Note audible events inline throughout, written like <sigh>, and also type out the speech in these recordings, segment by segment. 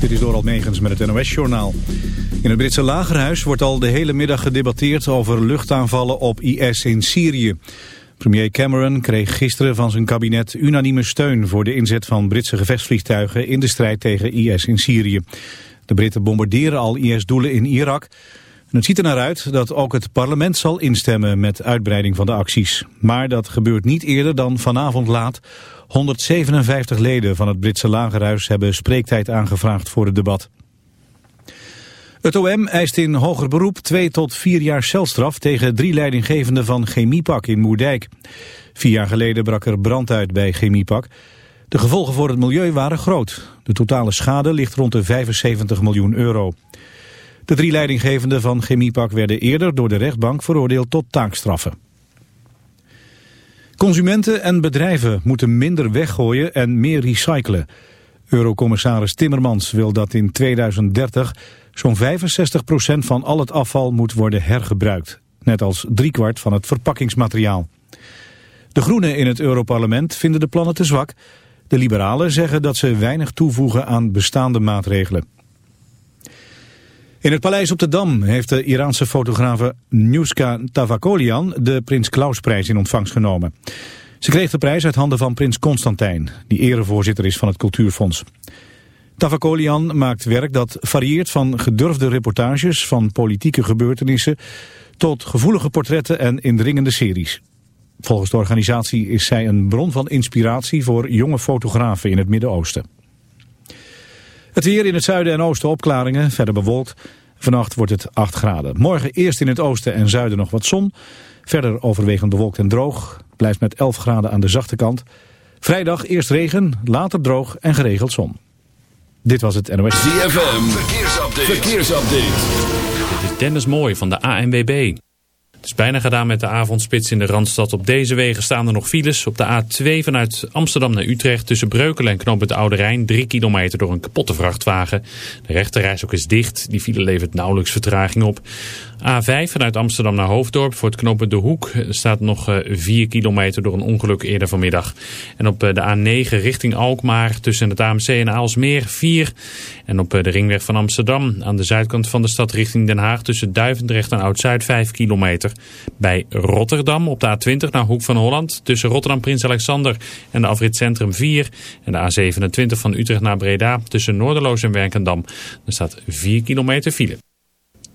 Dit is Doral Megens met het NOS-journaal. In het Britse lagerhuis wordt al de hele middag gedebatteerd over luchtaanvallen op IS in Syrië. Premier Cameron kreeg gisteren van zijn kabinet unanieme steun voor de inzet van Britse gevechtsvliegtuigen in de strijd tegen IS in Syrië. De Britten bombarderen al IS-doelen in Irak. Het ziet er naar uit dat ook het parlement zal instemmen met uitbreiding van de acties. Maar dat gebeurt niet eerder dan vanavond laat 157 leden van het Britse lagerhuis hebben spreektijd aangevraagd voor het debat. Het OM eist in hoger beroep twee tot vier jaar celstraf tegen drie leidinggevenden van Chemiepak in Moerdijk. Vier jaar geleden brak er brand uit bij Chemiepak. De gevolgen voor het milieu waren groot. De totale schade ligt rond de 75 miljoen euro. De drie leidinggevenden van Chemiepak werden eerder door de rechtbank veroordeeld tot taakstraffen. Consumenten en bedrijven moeten minder weggooien en meer recyclen. Eurocommissaris Timmermans wil dat in 2030 zo'n 65% van al het afval moet worden hergebruikt. Net als driekwart van het verpakkingsmateriaal. De groenen in het Europarlement vinden de plannen te zwak. De liberalen zeggen dat ze weinig toevoegen aan bestaande maatregelen. In het paleis op de Dam heeft de Iraanse fotografe Nuska Tavakolian de Prins Klausprijs in ontvangst genomen. Ze kreeg de prijs uit handen van prins Constantijn, die erevoorzitter is van het Cultuurfonds. Tavakolian maakt werk dat varieert van gedurfde reportages van politieke gebeurtenissen tot gevoelige portretten en indringende series. Volgens de organisatie is zij een bron van inspiratie voor jonge fotografen in het Midden-Oosten. Het weer in het zuiden en oosten opklaringen, verder bewolkt. Vannacht wordt het 8 graden. Morgen eerst in het oosten en zuiden nog wat zon. Verder overwegend bewolkt en droog. Blijft met 11 graden aan de zachte kant. Vrijdag eerst regen, later droog en geregeld zon. Dit was het NOS. ZFM, verkeersupdate. verkeersupdate. Dit is Dennis Mooi van de ANWB. Het is bijna gedaan met de avondspits in de Randstad. Op deze wegen staan er nog files. Op de A2 vanuit Amsterdam naar Utrecht tussen Breukelen en Knoop het Oude Rijn. Drie kilometer door een kapotte vrachtwagen. De rechterreis ook is dicht. Die file levert nauwelijks vertraging op. A5 vanuit Amsterdam naar Hoofddorp voor het knopen De Hoek staat nog 4 eh, kilometer door een ongeluk eerder vanmiddag. En op eh, de A9 richting Alkmaar tussen het AMC en Aalsmeer 4. En op eh, de ringweg van Amsterdam aan de zuidkant van de stad richting Den Haag tussen Duivendrecht en Oud-Zuid 5 kilometer. Bij Rotterdam op de A20 naar Hoek van Holland tussen Rotterdam Prins Alexander en de afrit Centrum 4. En de A27 van Utrecht naar Breda tussen Noorderloos en Werkendam. Er staat 4 kilometer file.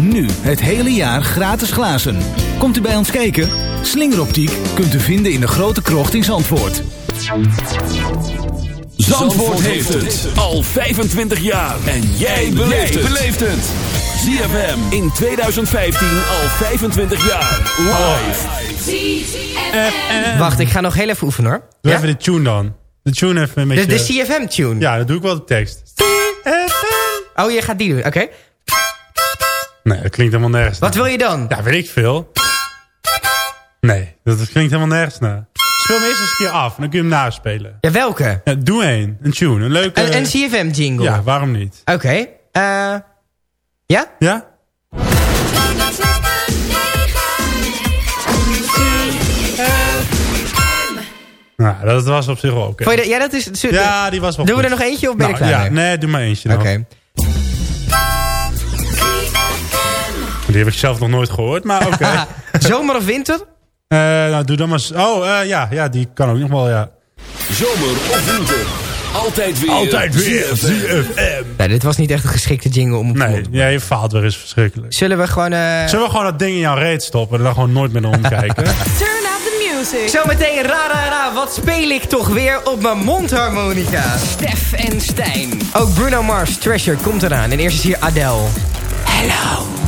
Nu het hele jaar gratis glazen. Komt u bij ons kijken? Slingeroptiek kunt u vinden in de grote krocht in Zandvoort. Zandvoort heeft het al 25 jaar. En jij beleeft het. ZFM in 2015 al 25 jaar. Live. Wacht, ik ga nog heel even oefenen hoor. Doe Ja? even de tune dan. De tune even met De, je... de CFM-tune. Ja, dat doe ik wel de tekst. Oh, je gaat die doen. Oké. Nee, dat klinkt helemaal nergens Wat wil je dan? Ja, weet ik veel. Nee, dat klinkt helemaal nergens na. Speel me eerst eens een keer af dan kun je hem naspelen. Ja, welke? Doe één. Een tune. Een leuke... Een, een CFM-jingle? Ja, waarom niet? Oké. Okay. Ja? Ja? Nou, dat was op zich wel oké. Ja, dat is... Ja, die was wel Doen we er nog eentje of ben ik nou, klaar Ja, nee, doe maar eentje Oké. Die heb ik zelf nog nooit gehoord, maar oké. <laughs> Zomer of winter? Eh, nou, doe dan maar... Oh, eh, ja, ja, die kan ook nog wel, ja. Zomer of winter. Altijd weer. Altijd weer ZFM. Nee, dit was niet echt een geschikte jingle om op te Nee, ja, je faalt weer eens verschrikkelijk. Zullen we gewoon... eh, Zullen we gewoon dat ding in jouw reet stoppen en dan gewoon nooit meer naar omkijken? <laughs> Turn up the music. Zometeen, ra, ra, ra, wat speel ik toch weer op mijn mondharmonica? Stef en Stijn. Ook Bruno Mars, Treasure, komt eraan. En eerst is hier Adele. Hello.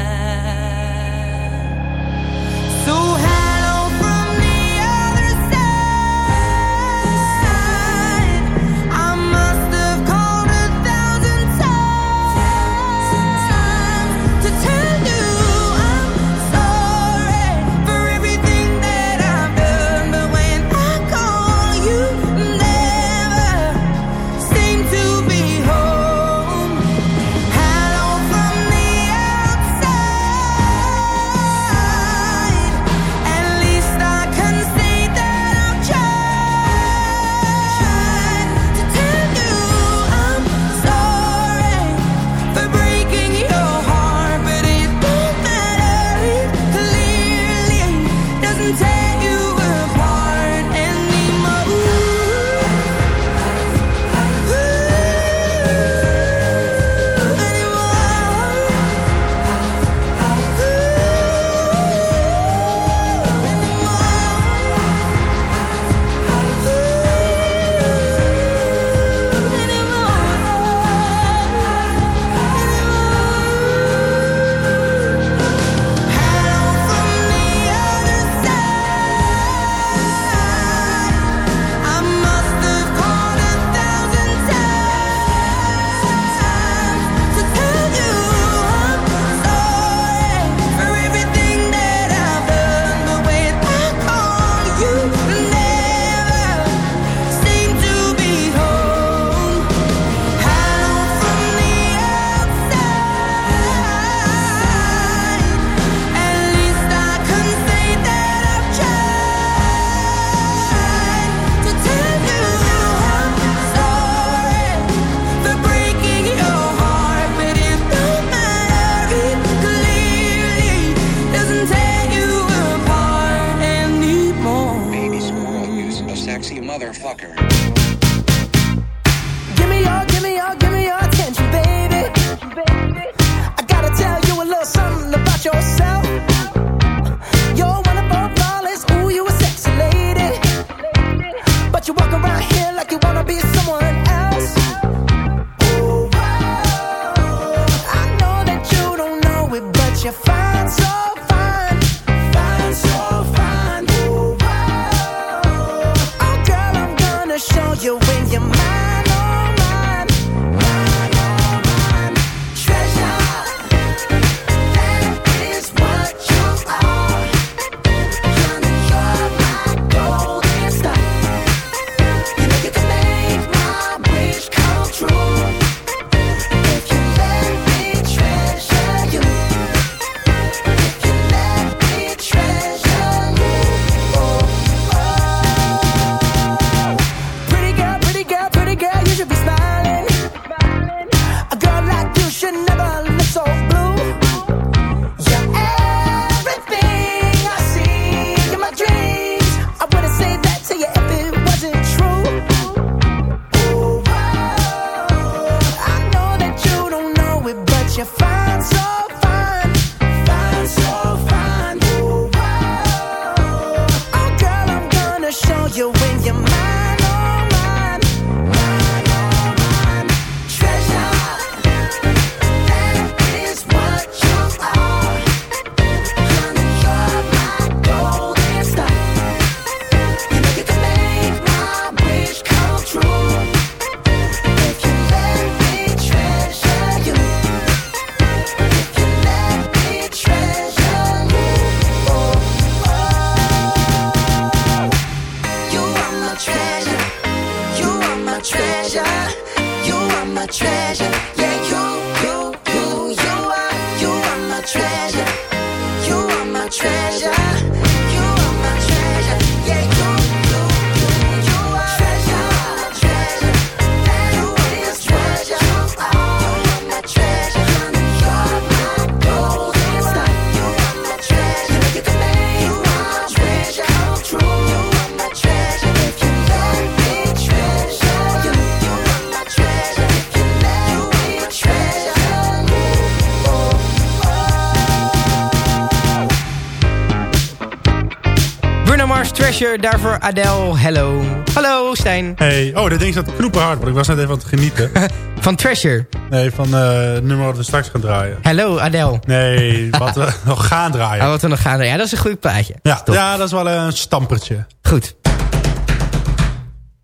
Mars, Treasure, daarvoor Adele, Hello. Hallo, Stijn. Hey, oh, dat ding staat knoepen hard, maar ik was net even aan het genieten. <laughs> Van Treasure. Nee, van eh, het nummer wat we straks gaan draaien. Hallo, Adele. Nee, wat we <laughs> nog gaan draaien. Oh, wat we nog gaan doen. Ja, dat is een goed plaatje. Ja, ja, dat is wel een stampertje. Goed.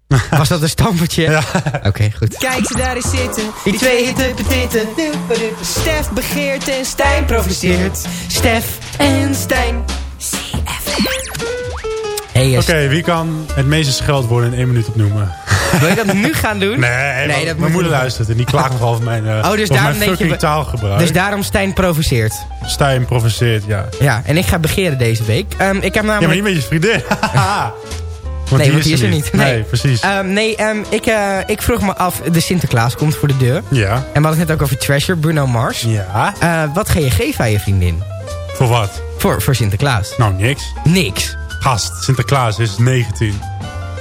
<laughs> Was dat een stampertje? Ja. Oké, goed. Kijk ze daar eens zitten, die twee hitte petitten. Stef begeert en Stijn provoceert. Stef en Stijn. Hey. Oké, wie kan het meeste scheldwoorden in één minuut opnoemen? <laughs> Wil je dat nu gaan doen? Nee, Nee, dat mijn moeder luistert en die klaagt nogal over mijn, uh, Oh, dus daarom mijn denk je... fucking taalgebruik. Dus daarom Stijn provoceert. Stijn provoceert, ja. Ja, en ik ga begeren deze week. Ehm, ik heb Ja, maar namelijk... niet met je vriendin. <laughs> <laughs> want nee, want die is er niet. Nee, precies. Ehm, nee, ehm, ik, eh, ik vroeg me af, de Sinterklaas komt voor de deur. ja. En we hadden het net ook over Treasure, Bruno Mars. Ja. Eh, wat ga je geven aan je vriendin? Voor wat? Voor, voor Sinterklaas? Nou, niks. Niks. Gast, Sinterklaas is 19.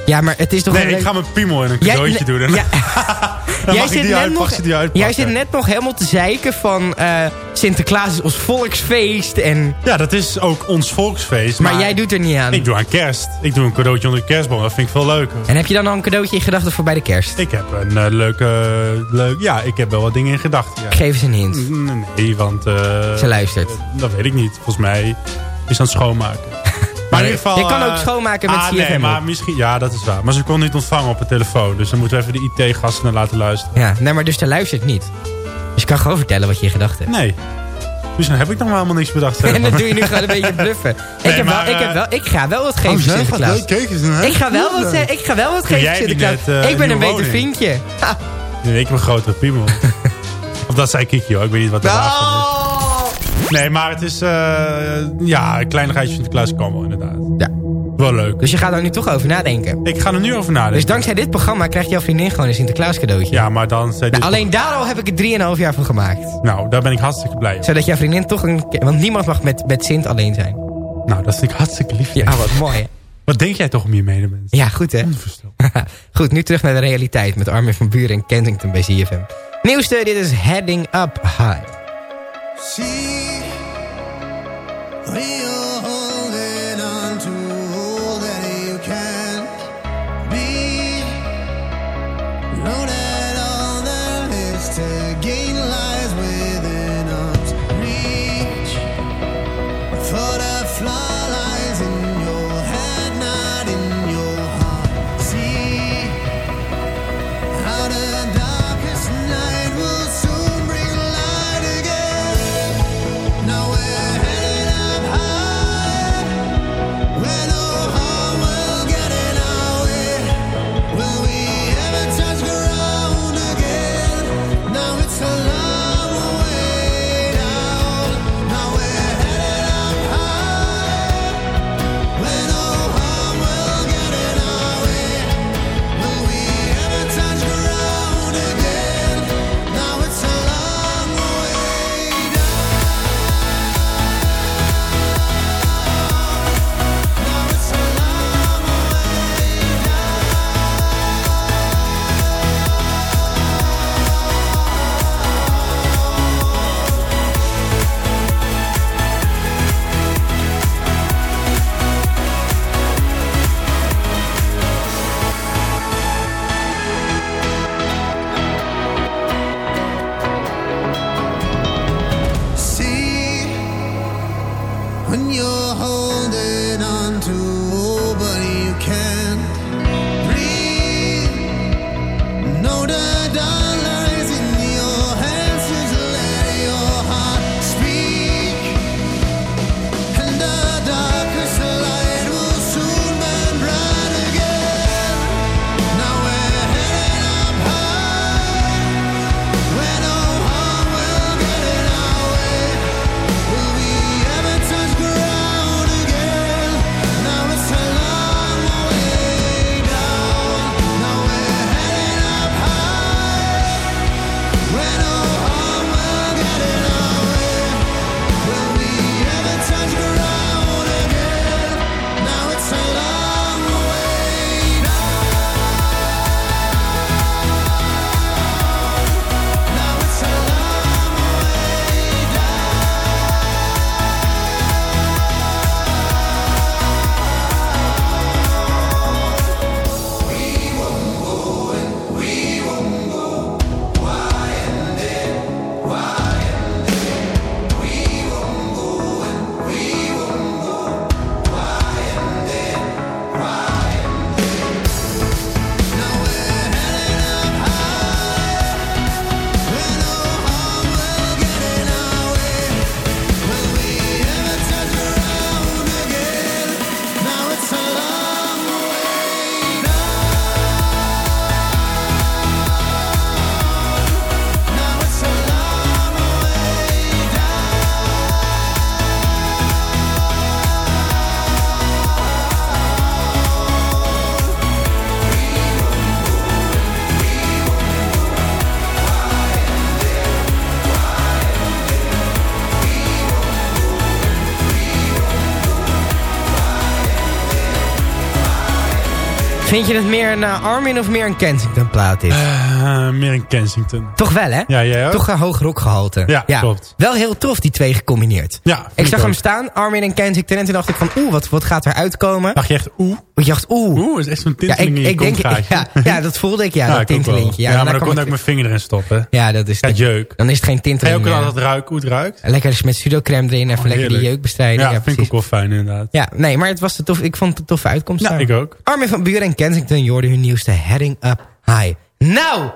Ja, maar het is toch Nee, een ik ga mijn piemel in een cadeautje doen. En Ja. <laughs> dan Jij mag zit die net uit, nog- mag ze die uitpakken. Jij zit net nog helemaal te zeiken van eh, Sinterklaas is ons volksfeest. En, Ja, dat is ook ons volksfeest. maar, jij doet er niet aan. Ik doe aan kerst. Ik doe een cadeautje onder de kerstboom. Dat vind ik veel leuker. En heb je dan al een cadeautje in gedachten voor bij de kerst? Ik heb een eh, leuke... leuk, ja, ik heb wel wat dingen in gedachten. Ja. Geef eens een hint. Nee, want... eh, Ze luistert. Dat weet ik niet. Volgens mij is ze aan het schoonmaken. Maar in ieder geval... je kan ook eh, schoonmaken met ah, CFM nee, maar misschien... Ja, dat is waar. Maar ze kon niet ontvangen op de telefoon. Dus dan moeten we even de IT-gasten naar laten luisteren. Ja, nee, maar dus ze luistert niet. Dus je kan gewoon vertellen wat je in gedachten hebt. Nee. Dus dan heb ik nog helemaal niks bedacht. En <laughs> dan doe je nu gewoon een beetje bluffen. Nee, ik, heb maar, wel, ik, heb eh, wel, ik ga wel wat Oh, geven gaat Sinterklaas. Ik ga wel wat, ik ga wel wat geven Sinterklaas. net, eh, ik ben een beter vriendje. <laughs> Nee, ik heb een grotere piemel. <laughs> of dat zei Kiki hoor. Ik weet niet wat er van Oh. is. Nee, maar het is... eh ja, een kleinigheidje Sinterklaas kan wel inderdaad. Ja. Wel leuk. Dus je gaat er nu toch over nadenken. Ik ga er nu over nadenken. Dus dankzij dit programma krijgt jouw vriendin gewoon een Sinterklaas cadeautje. Ja, maar dan... zei Nou, alleen daar al heb ik er 3,5 jaar voor gemaakt. Nou, daar ben ik hartstikke blij. Zodat jouw vriendin toch een... Want niemand mag met, met Sint alleen zijn. Nou, dat vind ik hartstikke lief. Ja, wat mooi hè? Wat denk jij toch om je medemens? Ja, goed hè? <laughs> goed, nu terug naar de realiteit met Armin van Buren en Kensington bij ZFM. Nieuwste, dit is Heading Up High. Rio. Vind je het meer een uh, Armin of meer een Kensington plaat dit? Uh, meer een Kensington. Toch wel, hè? Ja, jij ook? Toch een hoog rockgehalte. Ja, ja, klopt. Wel heel tof, die twee gecombineerd. Ja, Ik zag hem staan, Armin en Kensington. En toen dacht ik van, oeh, wat, wat gaat er uitkomen? Dacht je echt oeh? Ik dacht, oeh. Oeh, is echt zo'n tinteling ja, ik, ik denk, <laughs> ja, ja, dat voelde ik, ja, ja dat tintelingetje. Ja, maar dan kon ik mijn vinger erin stoppen. Ja, dat is... Ja, jeuk. Dan is het geen tinteling je ook altijd ruiken hoe het ruikt? Lekker met pseudo-crème erin, even oh, lekker die jeuk bestrijden. Ja, ja vind ik ook wel fijn inderdaad. Ja, nee, maar het was te tof. Ik vond het een toffe uitkomst. Ja, ik ook. Armin van Buren en Kensington, Jordan, hun nieuwste Heading Up High. Nou,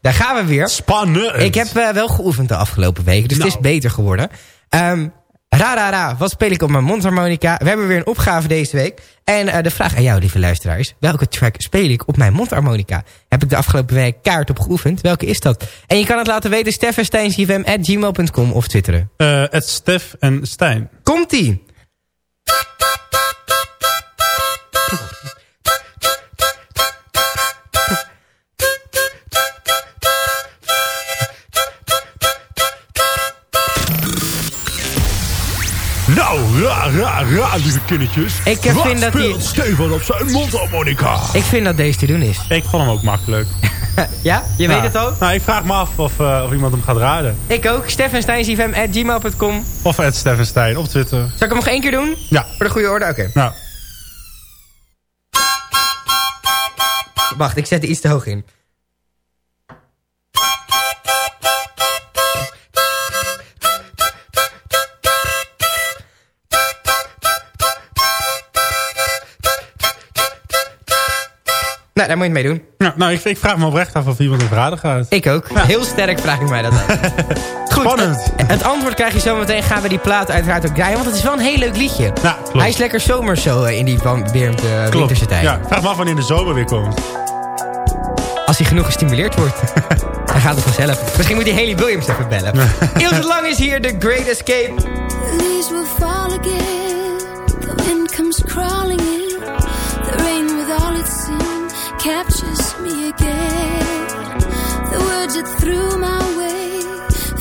daar gaan we weer. Spannend. Ik heb uh, wel geoefend de afgelopen weken, dus nou. het is beter geworden. Um, Ra, ra, ra, wat speel ik op mijn mondharmonica? We hebben weer een opgave deze week. En uh, de vraag aan jou, lieve luisteraar, is... welke track speel ik op mijn mondharmonica? Heb ik de afgelopen week kaart op geoefend? Welke is dat? En je kan het laten weten, steffensteinsjfm.gmail.com of twitteren. Uh, het Stef en Stijn. Komt-ie! Lieve kindertjes. Ik Wat vind dat speelt Stefan op zijn mondharmonica? Ik vind dat deze te doen is. Ik vond hem ook makkelijk. <laughs> ja? Je nou, weet het ook? Nou, ik vraag me af of, uh, of iemand hem gaat raden. Ik ook. steffensteinsfm.gmail.com Of at Steffenstein op Twitter. Zal ik hem nog één keer doen? Ja. Voor de goede orde? Oké. Okay. Nou. Wacht, ik zet er iets te hoog in. Daar moet je het mee doen. Ja, nou, ik, ik, vraag me oprecht af of iemand op raden gaat. Ik ook. Ja. Heel sterk vraag ik mij dat af. <laughs> Goed, Spannend. Het, het, antwoord krijg je zo meteen. Gaan we die plaat uiteraard ook draaien. Want het is wel een heel leuk liedje. Ja, klopt. Hij is lekker zomers zo in die weer uh, winterse tijd. Ja, vraag me af wanneer de zomer weer komt. Als hij genoeg gestimuleerd wordt. <laughs> dan gaat het vanzelf. Misschien moet hij Haley Williams even bellen. Ilse Lang is hier, The Great Escape. Leaves will fall again. The wind comes crawling in. Captures me again. The words that threw my way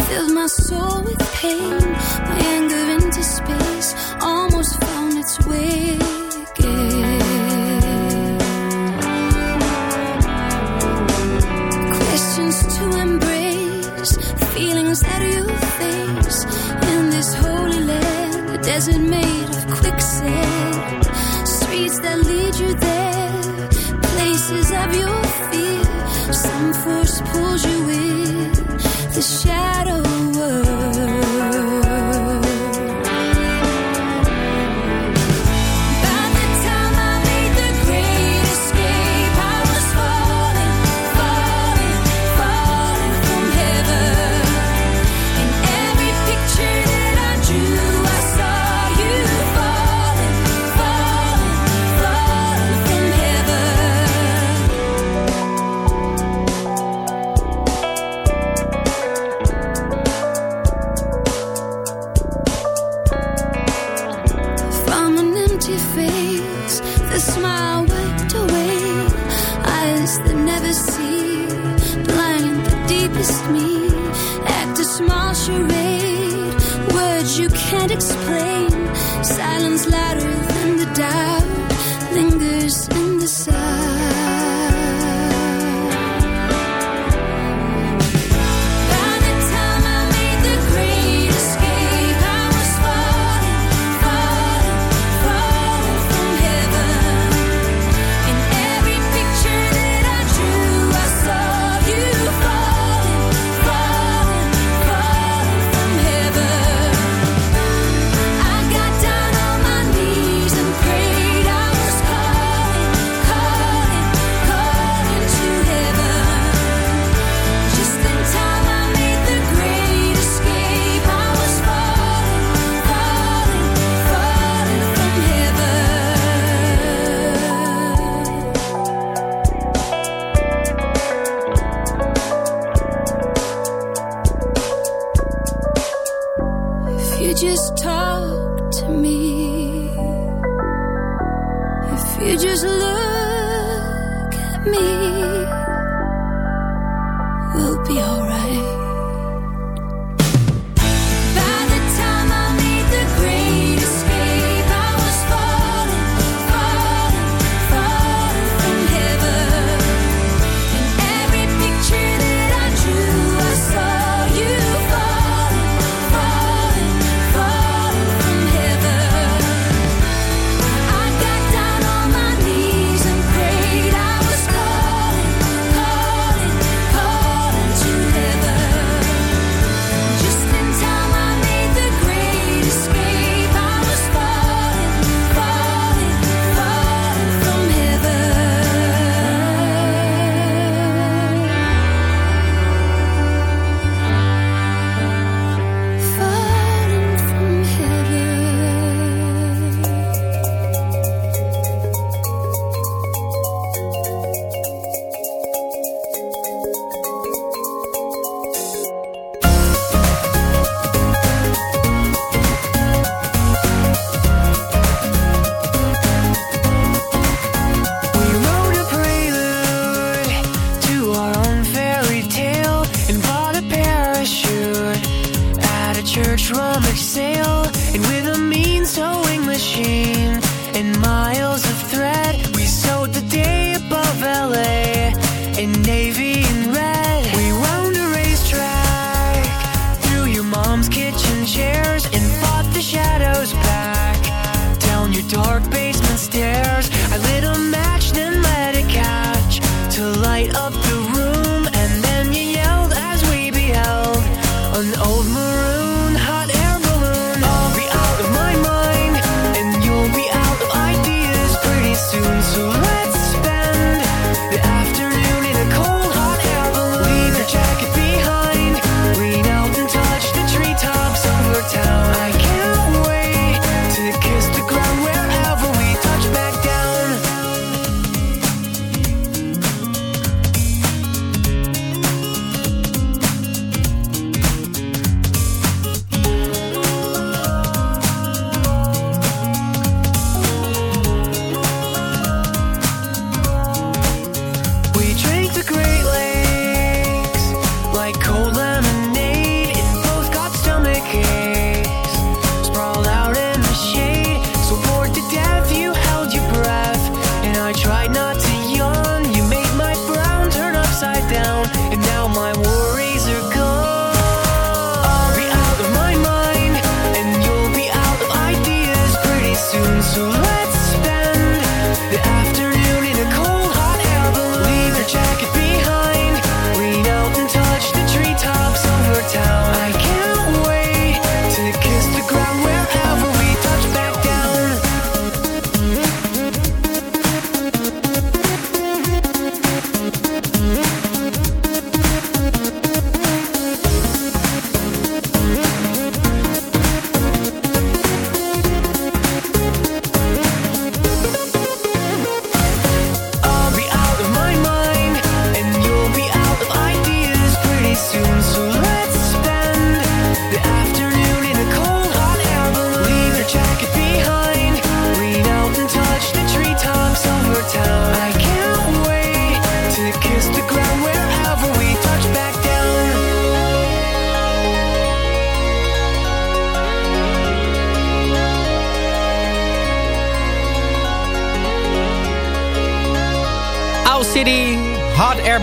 filled my soul with pain. My anger into space almost found its way again. Questions to embrace, feelings that you face in this holy land, a desert made of quicksand, streets that lead you there places of your fear. Some force pulls you in the shadow world.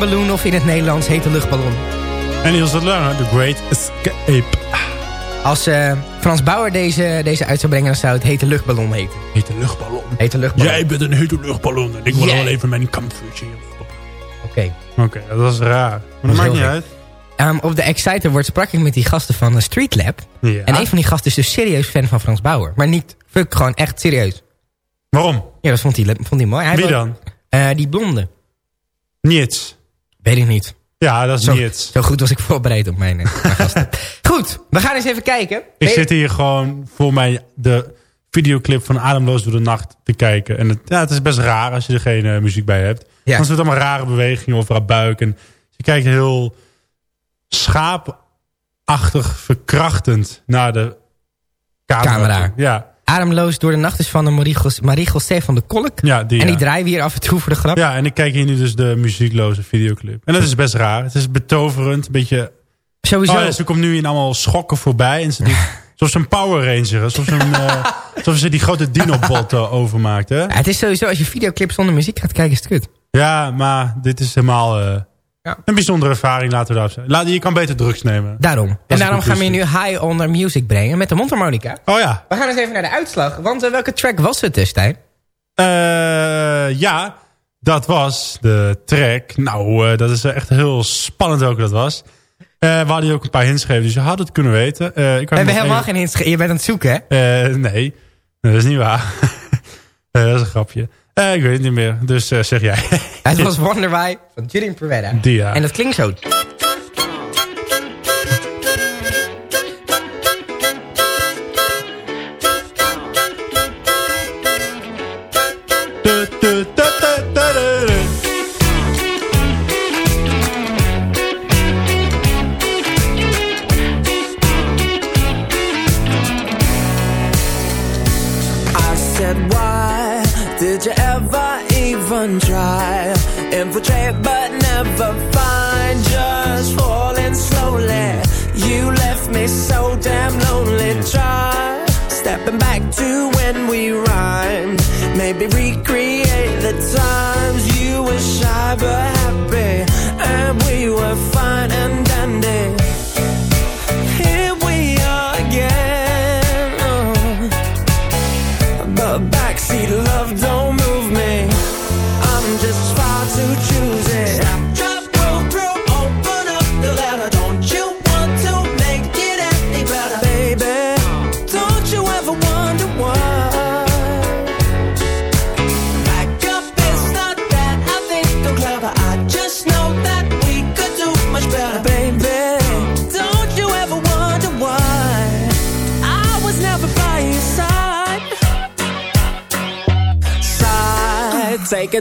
Balloon of in het Nederlands hete luchtballon. En Niels de Lange, The Great Escape. Als eh, Frans Bauer deze, deze uit zou brengen, dan zou het hete luchtballon heten. Hete luchtballon. Hete luchtballon. Jij bent een hete luchtballon en ik wil wel even mijn kampvuurtje stoppen. Oké. Oké, dat was raar. Maar dat maakt niet uit. Ehm, op de Exciter wordt sprak ik met die gasten van Street Lab. Ja. En een van die gasten is dus serieus fan van Frans Bauer. Maar niet, fuck, gewoon echt serieus. Waarom? Ja, dat vond hij, vond hij mooi. Hij Wie dan? Eh, die blonde. Niets. Weet ik niet. Ja, dat is Zo, niets. zo goed was ik voorbereid op mijn, eh, <laughs> mijn gasten. Goed, we gaan eens even kijken. Ik zit hier gewoon voor mij de videoclip van Ademloos door de nacht te kijken. En het, ja, het is best raar als je er geen eh, muziek bij hebt. Ja. Dan het allemaal rare bewegingen of haar buik. En je kijkt heel schaapachtig verkrachtend naar de camera. Camera. Ja, Ademloos door de nacht is van de Marie, Gos- Marie José van de Kolk. ja, die, en die ja. draaien we hier af en toe voor de grap. ja, en ik kijk hier nu dus de muziekloze videoclip. En dat is best raar. Het is betoverend, een beetje... Sowieso. Oh ja, ze komt nu in allemaal schokken voorbij. En ze doet, <laughs> zoals een Power Ranger. Alsof ze, een, eh, <laughs> alsof ze die grote Dinobot overmaakt. Hè? Ja, het is sowieso, als je videoclip zonder muziek gaat kijken, is het kut. Ja, maar dit is helemaal eh, Ja. een bijzondere ervaring. Laten we daarop zijn. Laat, je kan beter drugs nemen. Daarom. En daarom gaan we je nu high on the music brengen met de mondharmonica. Oh ja. We gaan eens even naar de uitslag. Want eh, welke track was het, Stijn? Eh, ja, dat was de track. Nou, eh, dat is echt heel spannend welke dat was. Eh, we hadden je ook een paar hints gegeven, dus je had het kunnen weten. Eh, ik We hebben helemaal even- geen hints ge- Je bent aan het zoeken, hè? Eh, nee. dat is niet waar. <laughs> Dat is een grapje. Eh, ik weet het niet meer, dus eh, zeg jij. Het <laughs> was Wonder Why van Julian ja. En dat klinkt zo. Even try? Infiltrate but never find, just falling slowly. You left me so damn lonely. Try stepping back to when we rhymed. Maybe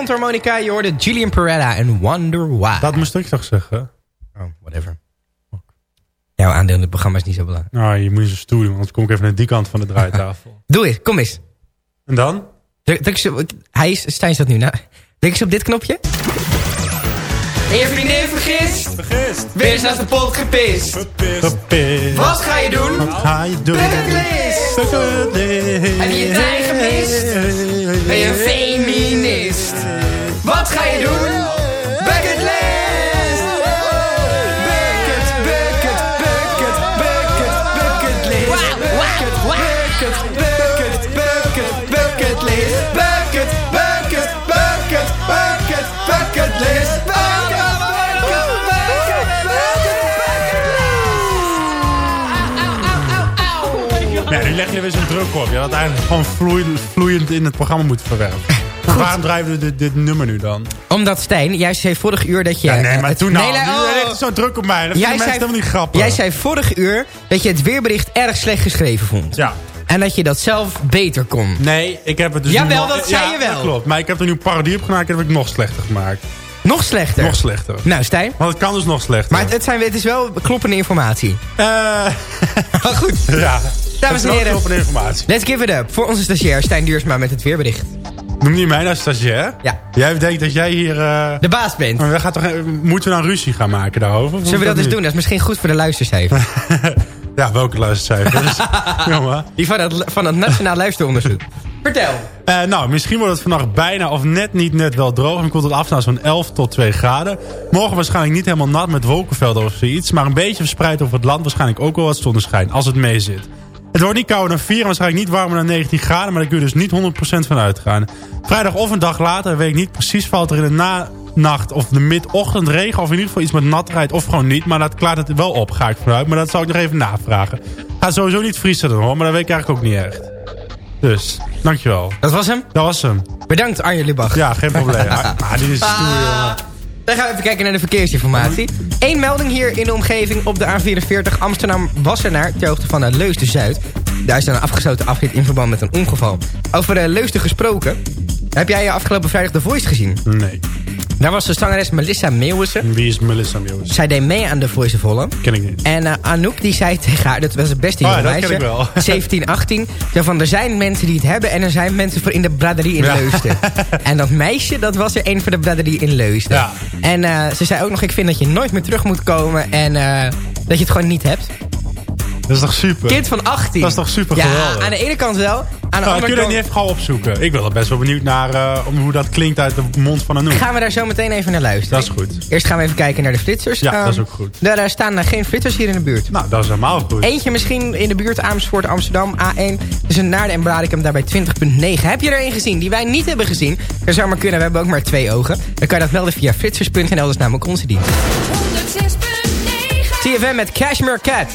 Mondharmonica. Je hoorde Julian Peretta en Wonder Why. Dat moest ik toch zeggen? Oh, whatever. Jouw aandeel in het programma is niet zo belangrijk. Nou, je moet eens een stoel doen, want anders kom ik even naar die kant van de draaitafel. <laughs> Doe eens, kom eens. en dan? Druk, druk hij is, Stijn staat nu na. Druk eens op dit knopje. En je vriendin vergist. Vergist. Weer eens naast de pot gepist. Gepist. Wat ga je doen? Wat ga je doen? Bucketlist. Bucketlist. Heb je je trein gemist? Ben je een feminist? Wat ga je doen? Nu leg je weer zo'n druk op. Je had eigenlijk gewoon vloeiend, vloeiend in het programma moeten verwerken. Waarom drijven we dit, dit nummer nu dan? Omdat Stijn, jij zei vorig uur dat je... Ja, nee, maar het- toen nou. Nee, oh. er zo druk op mij. Dat Jij mensen zei- helemaal niet grappig. Jij zei vorig uur dat je het weerbericht erg slecht geschreven vond. Ja. En dat je dat zelf beter kon. Nee, ik heb het dus... Jawel, dat zei ja, je wel. dat klopt. Maar ik heb er nu een parodie op gemaakt en dat heb ik nog slechter gemaakt. Nog slechter? Nog slechter. Nou, Stijn. Want het kan dus nog slechter. Maar het, het, zijn, het is wel kloppende informatie. Eh, Maar <laughs> goed, ja. Dames en heren. kloppende informatie. Let's give it up voor onze stagiair Stijn Duursma met het weerbericht. Noem je mij nou stagiair? Ja. Jij denkt dat jij hier... eh, De baas bent. maar we gaan toch, moeten we nou ruzie gaan maken daarover? Zullen we dat eens niet? doen? Dat is misschien goed voor de luistercijfers. <laughs> Ja, welke luistercijfers? <laughs> Jongen. Die van het, van het Nationaal Luisteronderzoek. Vertel. Eh, nou, misschien wordt het vannacht bijna of net niet net wel droog. En komt het af naar zo'n 11 tot 2 graden. Morgen waarschijnlijk niet helemaal nat met wolkenvelden of zoiets. Maar een beetje verspreid over het land. Waarschijnlijk ook wel wat zonneschijn, als het mee zit. Het wordt niet kouder dan 4 en waarschijnlijk niet warmer dan 19 graden. Maar daar kun je dus niet 100% van uitgaan. Vrijdag of een dag later, weet ik niet precies, valt er in de nacht of de midochtend regen. Of in ieder geval iets met natterheid of gewoon niet. Maar dat klaart het wel op, ga ik vanuit. Maar dat zal ik nog even navragen. Gaat sowieso niet vriezen dan hoor, maar dat weet ik eigenlijk ook niet echt. Dus, dankjewel. Dat was hem. Dat was hem. Bedankt Arjen Lubach. Ja, geen probleem. <laughs> ah, dit is stoer, jongen. Dan gaan even kijken naar de verkeersinformatie. Eén melding hier in de omgeving op de A44 Amsterdam-Wassenaar... ter hoogte van de Leusden-Zuid. Daar is dan een afgesloten afrit in verband met een ongeval. Over uh, Leusden gesproken. Heb jij je afgelopen vrijdag The Voice gezien? Nee. Daar was de zangeres Melissa Meeuwissen. Wie is Melissa Meeuwissen? Zij deed mee aan The Voice of Holland. Ken ik niet. En uh, Anouk die zei tegen haar, dat was het beste Oh, jonge dat meisje. ken ik wel. <laughs> 17, 18. Zo van, er zijn mensen die het hebben en er zijn mensen voor in de braderie in Ja. Leusden. <laughs> en dat meisje, dat was er een voor de braderie in Leusden. Ja. En uh, ze zei ook nog, ik vind dat je nooit meer terug moet komen en uh, dat je het gewoon niet hebt. Dat is toch super? Kind van 18. Dat is toch super ja, geweldig? aan de ene kant wel. Aan de Nou, kun andere je dat kant niet even gauw opzoeken? Ik ben er best wel benieuwd naar uh, om hoe dat klinkt uit de mond van Anouk. gaan we daar zo meteen even naar luisteren. Dat is goed. Eerst gaan we even kijken naar de flitsers. Ja, Um, dat is ook goed. Daar uh, staan uh, geen flitsers hier in de buurt. Nou, dat is helemaal goed. Eentje misschien in de buurt Amersfoort, Amsterdam, A1. Tussen Naarden en Blaricum, daarbij 20.9. Heb je er een gezien die wij niet hebben gezien? Dat zou maar kunnen, we hebben ook maar twee ogen. Dan kan je dat melden via flitsers.nl, dat is namelijk onze dienst. 106.9 TFM met Cashmere Cat.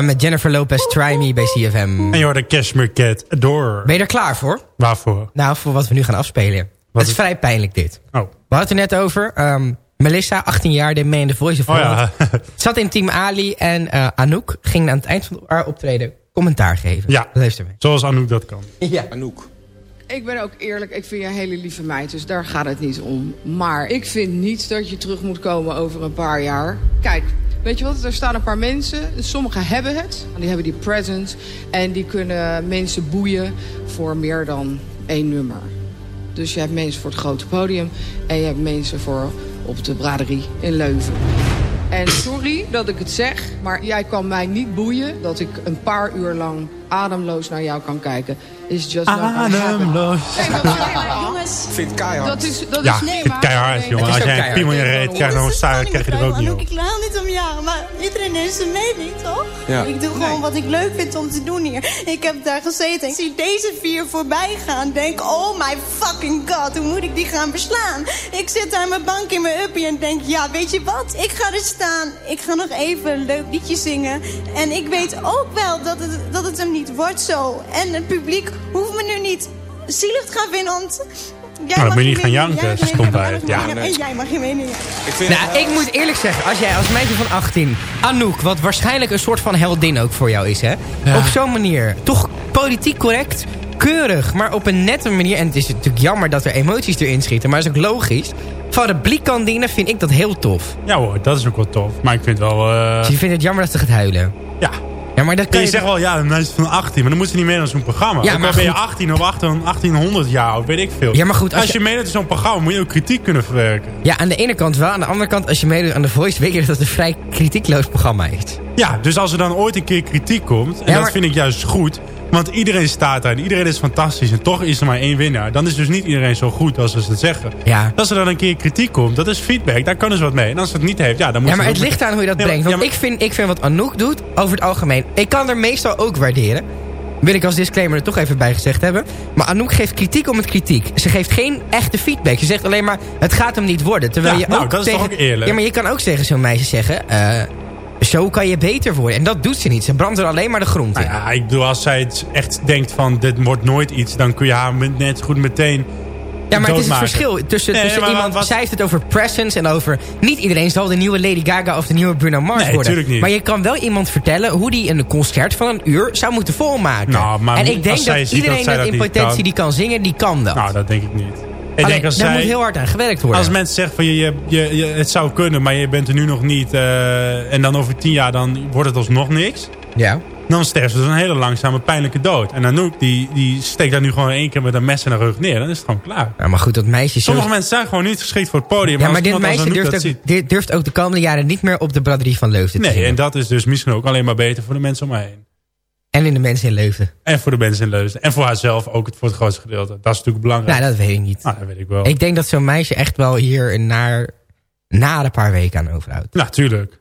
Samen met Jennifer Lopez, Try Me bij CFM. En je hoort de Cashmere Cat Adore. Ben je er klaar voor? Waarvoor? Nou, voor wat we nu gaan afspelen. het is is- vrij pijnlijk dit. Oh. We hadden het er net over. ehm, Melissa, 18 jaar, deed mee in The Voice of Oh ja. Holland. <laughs> Zat in Team Ali en eh, Anouk ging aan het eind van haar optreden commentaar geven. Ja, Dat heeft ze mee. zoals Anouk dat kan. <laughs> Ja. Anouk. Ik ben ook eerlijk, ik vind je een hele lieve meid, dus daar gaat het niet om. Maar ik vind niet dat je terug moet komen over een paar jaar. Kijk, weet je wat, er staan een paar mensen, sommigen hebben het. Die hebben die presence en die kunnen mensen boeien voor meer dan één nummer. Dus je hebt mensen voor het grote podium en je hebt mensen voor op de braderie in Leuven. En sorry dat ik het zeg, maar jij kan mij niet boeien dat ik een paar uur lang ademloos naar jou kan kijken. Is just not gonna happen. Ademloos. <laughs> Jongens, Ik vind het keihard. dat is, dat Ja, is ik nee, vind keihard, jongen. Als jij een piemel je reet krijgt, dan sta, krijg je er ook niet op. Ik haal niet om jou, maar iedereen heeft zijn mening, toch? Ja. Ik doe gewoon wat ik leuk vind om te doen hier. Ik heb daar gezeten. Ik zie deze vier voorbij gaan. Denk, oh my fucking god, hoe moet ik die gaan verslaan? Ik zit aan mijn bank in mijn uppie en denk, ja, weet je wat? Ik ga er staan. Ik ga nog even een leuk liedje zingen. En ik weet ook wel dat het, dat het hem niet wordt zo. En het publiek hoeft me nu niet zielig te gaan vinden, want... Jij Nou, dan moet je niet gaan janken, jij- ze komt bij Ja, mening- nee. En jij mag je mening hebben. Nou, ik moet eerlijk zeggen, als jij als meisje van 18, Anouk, wat waarschijnlijk een soort van heldin ook voor jou is, hè? Op zo'n manier, toch politiek correct, keurig, maar op een nette manier. En het is natuurlijk jammer dat er emoties erin schieten, maar dat is ook logisch. Van republiek kan dienen, vind ik dat heel tof. Ja hoor, dat is ook wel tof. Maar ik vind wel... eh, Dus je vindt het jammer dat ze gaat huilen? Ja. Ja, maar dat kan je, je zegt wel, ja, dan is het van 18. Maar dan moet ze niet meer naar zo'n programma. Ja, Ook maar ben je goed. 18 of 18 1800 jaar oud, weet ik veel. Ja, maar goed, als Als, je, je- meedoet in zo'n programma, moet je ook kritiek kunnen verwerken. Ja, aan de ene kant wel. Aan de andere kant, als je meedoet aan The Voice... weet je dat het een vrij kritiekloos programma is. Ja, dus als er dan ooit een keer kritiek komt... en Ja, dat vind ik juist goed... want iedereen staat daar en iedereen is fantastisch... en toch is er maar één winnaar. Dan is dus niet iedereen zo goed als ze het zeggen. Ja. Als er dan een keer kritiek komt, dat is feedback. Daar kunnen ze wat mee. En als het niet heeft, ja, dan moet Ja, maar het ligt aan hoe je dat Ja, brengt. Want ja, maar- ik, vind, ik vind wat Anouk doet, over het algemeen... Ik kan er meestal ook waarderen. Wil ik als disclaimer er toch even bij gezegd hebben. Maar Anouk geeft kritiek om het kritiek. Ze geeft geen echte feedback. Ze zegt alleen maar, het gaat hem niet worden. Terwijl Ja, je nou, ook dat is tegen, toch ook eerlijk? Ja, maar je kan ook tegen zo'n meisje zeggen... eh, zo kan je beter worden. En dat doet ze niet. Ze brandt er alleen maar de grond in. Nou ja, ik bedoel, als zij het echt denkt van dit wordt nooit iets... dan kun je haar met- net goed meteen Ja, maar het is het verschil tussen, Nee, tussen iemand... wat- Zij heeft het over presence en over... Niet iedereen zal de nieuwe Lady Gaga of de nieuwe Bruno Mars Nee, worden. niet. Maar je kan wel iemand vertellen hoe die een concert van een uur zou moeten volmaken. Nou, maar en ik denk dat iedereen dat dat in potentie kan- die kan zingen, die kan dat. Nou, dat denk ik niet. Ik Alleen, denk als daar zij, moet heel hard aan gewerkt worden. Als mensen zeggen van je, je, je, je- het zou kunnen, maar je bent er nu nog niet. eh, en dan over tien jaar dan wordt het alsnog niks. Ja. Dan sterft ze dus een hele langzame pijnlijke dood. En Anouk die, die steekt daar nu gewoon één keer met een mes in de rug neer. Dan is het gewoon klaar. Ja, maar goed, dat meisje... Sommige zo- mensen zijn gewoon niet geschikt voor het podium. Ja, maar dit meisje durft ook, ziet. durft ook de komende jaren niet meer op de braderie van Leusden te Nee, zingen. en dat is dus misschien ook alleen maar beter voor de mensen om mij heen. En in de mensen in Leusden. En voor de mensen in Leusden. En voor haarzelf ook het, voor het grootste gedeelte. Dat is natuurlijk belangrijk. Nou, dat weet ik niet. Nou, dat weet ik wel. Ik denk dat zo'n meisje echt wel hier een naar, na een paar weken aan overhoudt. Natuurlijk.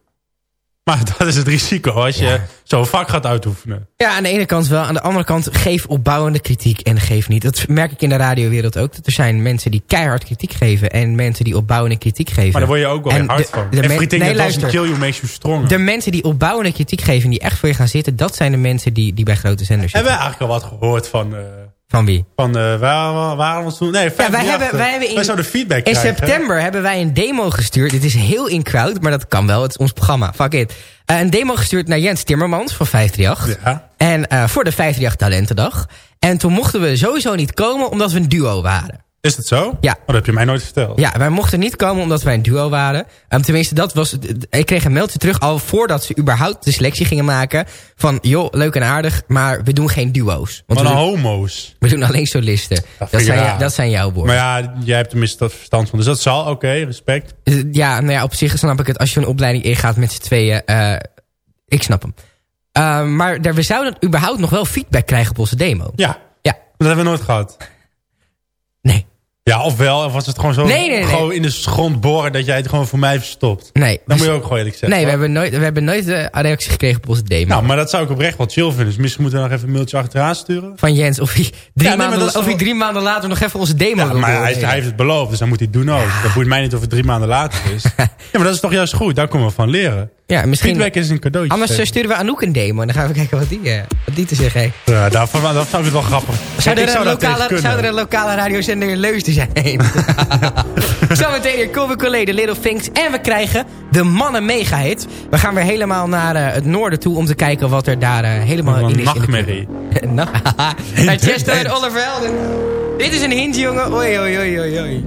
Maar dat is het risico als je zo'n vak gaat uitoefenen. Ja, aan de ene kant wel. Aan de andere kant geef opbouwende kritiek en geef niet. Dat merk ik in de radiowereld ook. Dat er zijn mensen die keihard kritiek geven. En mensen die opbouwende kritiek geven. Maar daar word je ook wel En hard de- van. de everything nee, that doesn't luister. kill you makes you stronger. De mensen die opbouwende kritiek geven. Die echt voor je gaan zitten. Dat zijn de mensen die, die bij grote zenders Hebben zitten. wij eigenlijk al wat gehoord van... eh, Van wie? van eh waar we ons toen? Nee, Ja, wij 538. hebben, wij hebben in, Wij zouden feedback in krijgen. september hebben wij een demo gestuurd. Dit is heel in crowd, maar dat kan wel. Het is ons programma. Fuck it. Eh, een demo gestuurd naar Jens Timmermans van 538. Ja. En eh, voor de 538 Talentendag. En toen mochten we sowieso niet komen omdat we een duo waren. Is het zo? Ja. Oh, dat heb je mij nooit verteld. Ja, wij mochten niet komen omdat wij een duo waren. Um, tenminste, dat was. Ik kreeg een mailtje terug al voordat ze überhaupt de selectie gingen maken. Van joh, leuk en aardig, maar we doen geen duo's. Wat we, doen, homo's. we doen alleen solisten. Dat, zijn, dat zijn jouw woorden. Maar ja, jij hebt tenminste dat verstand van. Dus dat zal, oké, respect. Uh, Ja, nou ja, op zich snap ik het. Als je een opleiding ingaat met z'n tweeën. eh, ik snap hem. Uh, maar we zouden überhaupt nog wel feedback krijgen op onze demo. Ja. Ja. Dat hebben we nooit gehad. Ja, of wel, of was het gewoon zo Nee, nee, nee. gewoon in de grond boren dat jij het gewoon voor mij verstopt? Nee. Dan moet je ook gewoon eerlijk zeggen. Nee, we hebben nooit, we hebben nooit uh, reactie gekregen op onze demo. Nou, maar dat zou ik oprecht wel chill vinden. Dus misschien moeten we nog even een mailtje achteraan sturen. Van Jens, of hij drie, maanden, of hij drie maanden later nog even onze demo Ja, maar hij, hij heeft het beloofd, dus dan moet hij het doen ook. Dat boeit mij niet of het drie maanden later is. <laughs> ja, maar dat is toch juist goed. Daar kunnen we van leren. Ja, misschien... Feedback is een cadeautje. Anders uh, sturen we Anouk een demo en dan gaan we kijken wat die, uh, wat die te zeggen heeft. Ja, daarvan, dat zou ik wel grappig. Zou er, een lokale, zou er een lokale radiozender in Leusden zijn. <laughs> Zometeen Kobe komen de Little Things. En we krijgen de mannen mega hit. We gaan weer helemaal naar uh, het noorden toe om te kijken wat er daar uh, helemaal oh, in is. Nachtmerrie. <laughs> Nou, <laughs> naar Chester en Oliver Helden. Dit is een hint, jongen. Oei, oei, oei, oei, oei.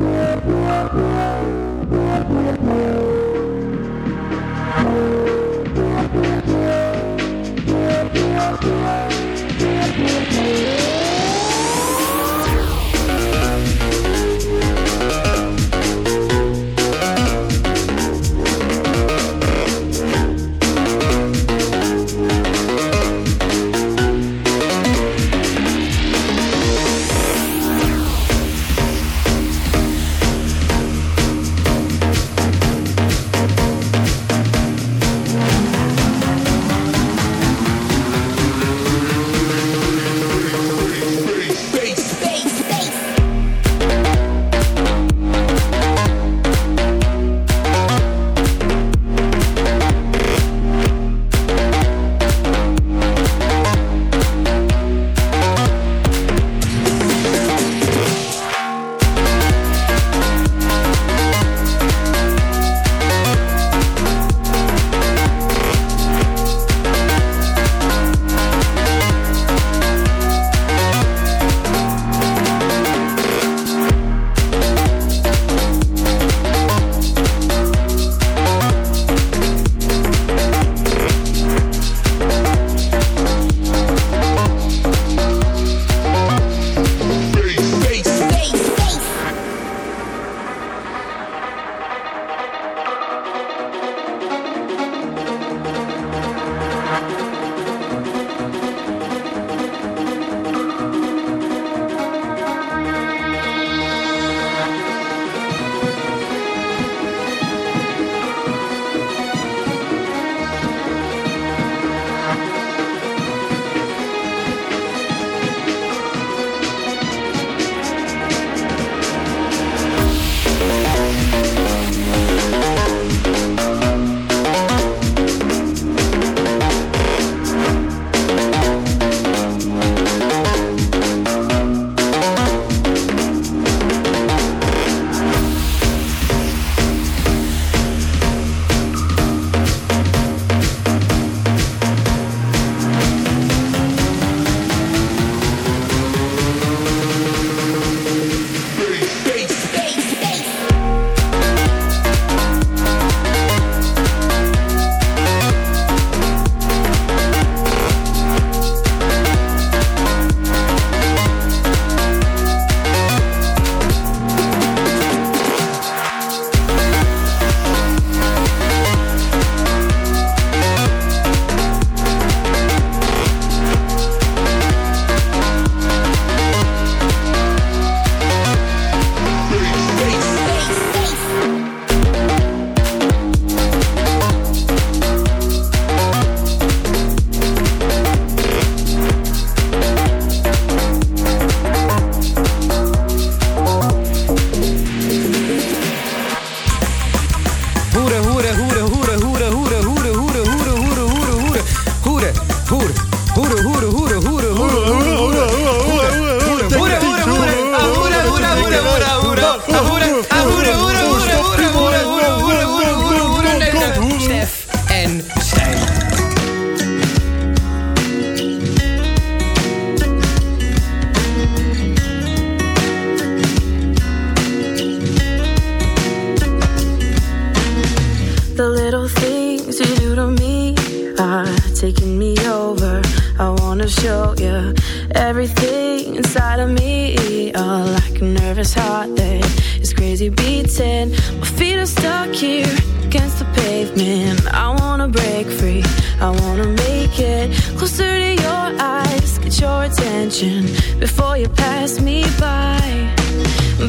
Everything inside of me. Oh, like a nervous heart that is crazy beating. My feet are stuck here against the pavement. I wanna break free. I wanna make it closer to your eyes. Get your attention before you pass me by.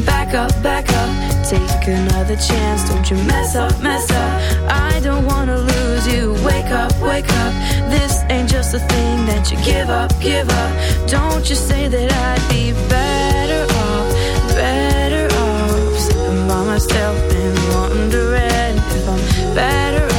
Back up, back up, take another chance. Don't you mess up, mess up. I don't wanna lose you. Wake up, wake up. This ain't just a thing that you give up, give up. Don't you say that I'd be better off, better off. Sitting by myself and wondering if I'm better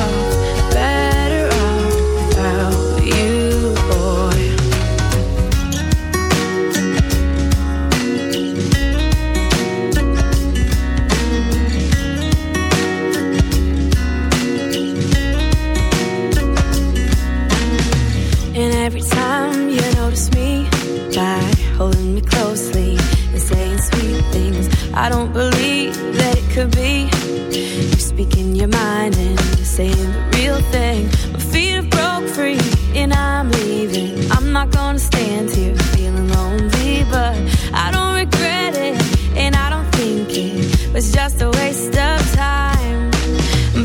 I don't believe that it could be. You're speaking your mind and saying the real thing. My feet have broke free and I'm leaving. I'm not gonna stand here feeling lonely, but I don't regret it and I don't think it was just a waste of time.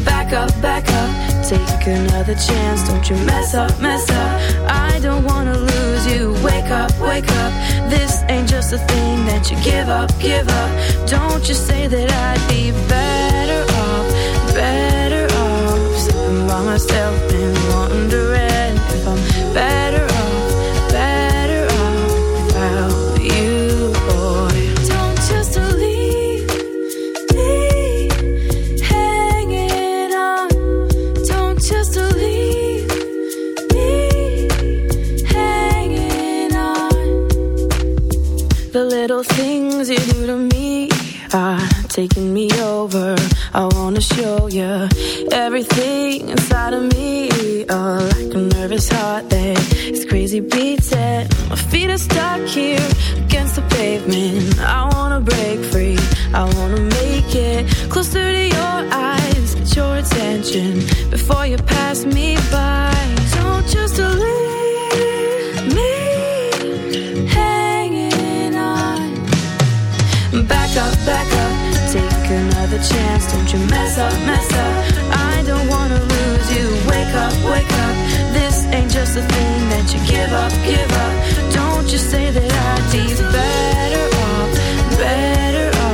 Back up, back up, take another chance. Don't you mess up, mess up. I don't wanna lose you. Wake up, wake up. This ain't just a thing that you give up, give up. Don't you say that I'd be better off, better off. Sitting by myself and wondering closer to your eyes. Get your attention before you pass me by. Don't just leave me hanging on. Back up, back up, take another chance. Don't you mess up, mess up. I don't wanna lose you. Wake up, wake up. This ain't just a thing that you give up, give up. Don't you say that I'd be better off, better off.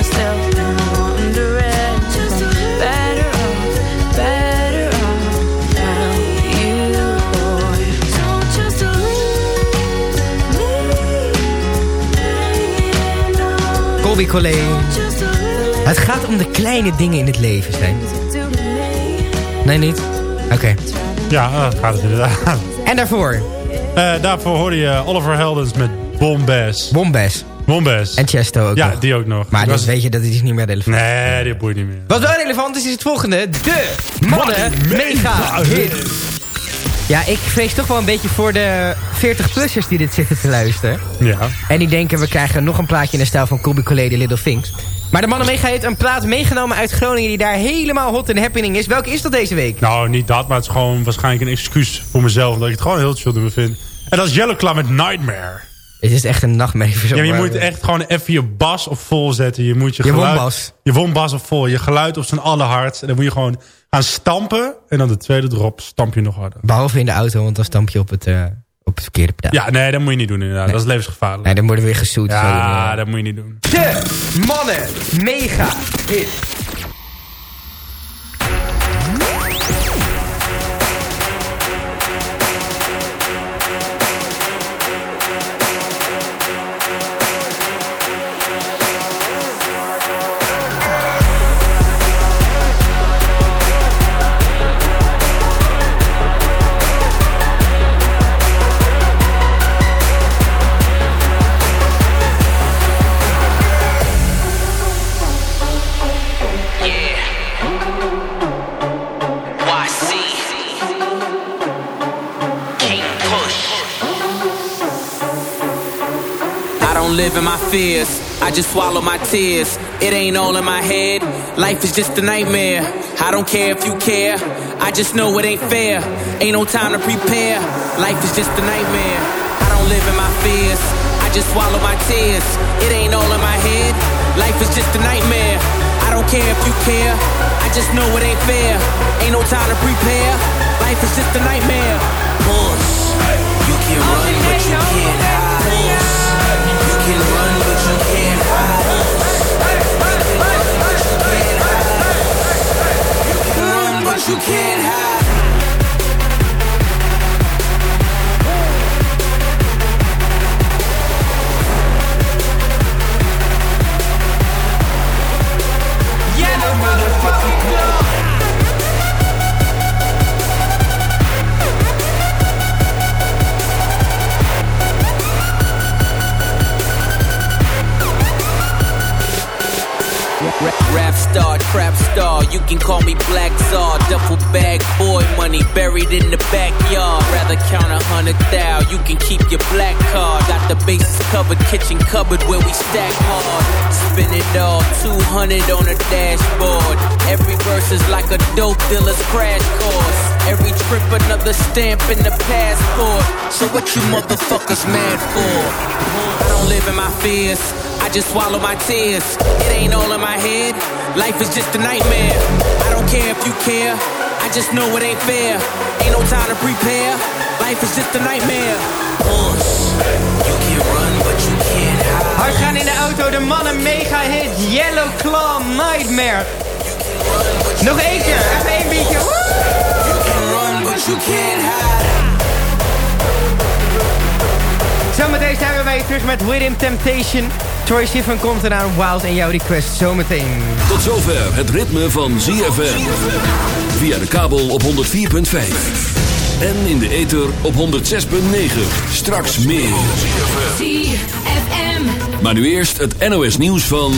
Myself Het gaat om de kleine dingen in het leven zijn. Nee, niet? Oké. Ja, dat gaat het inderdaad. En daarvoor? Eh, daarvoor hoorde je Oliver Heldens met Bombas. Bombas. Bombas. En Chesto ook Ja, nog. die ook nog. Maar Die dus was- weet je dat is niet meer relevant. Nee, die boeit niet meer. Wat wel relevant is, is het volgende. De mannen mega hit. Ja, ik vrees toch wel een beetje voor de 40-plussers die dit zitten te luisteren. Ja. En die denken, we krijgen nog een plaatje in de stijl van Colby Collet, de Little Things. Maar de mannen mega hit, een plaat meegenomen uit Groningen die daar helemaal hot en happening is. Welke is dat deze week? Nou, niet dat, maar het is gewoon waarschijnlijk een excuus voor mezelf. Dat ik het gewoon heel chill doen vind. En dat is Yellow Claw met Nightmare. Het is echt een nachtmerrie. Ja, maar je moet echt gewoon even je bas op vol zetten. Je moet je, Je geluid. Je woonbas op vol. Je geluid op zijn allerhardst. En dan moet je gewoon gaan stampen. En dan de tweede drop stamp je nog harder. Behalve in de auto, want dan stamp je op het, eh, op het verkeerde pedaal. Ja, nee, dat moet je niet doen inderdaad. Dat is levensgevaarlijk. Nee, dan worden we weer gesoet. Ja, dat moet je niet doen. De mannen mega hit. Live in my fears. I just swallow my tears. It ain't all in my head. Life is just a nightmare. I don't care if you care. I just know it ain't fair. Ain't no time to prepare. Life is just a nightmare. I don't live in my fears. I just swallow my tears. It ain't all in my head. Life is just a nightmare. I don't care if you care. I just know it ain't fair. Ain't no time to prepare. Life is just a nightmare. So what you motherfuckers mad for? I don't live in my fears. I just swallow my tears. It ain't all in my head. Life is just a nightmare. I don't care if you care. I just know it ain't fair. Ain't no time to prepare. Life is just a nightmare. Push. You can run, but you can't hide. Hard gaan in de auto, de mannen mega hit Yellow Claw Nightmare. Nog één keer, even één beetje. You can run, but you can't hide. Zometeen zijn we bij je terug met With Him Temptation. Troy Sivan komt eraan, Wild en jouw request zometeen. Tot zover het ritme van ZFM. Via de kabel op 104.5. En in de ether op 106.9. Straks meer. ZFM. Maar nu eerst het NOS nieuws van...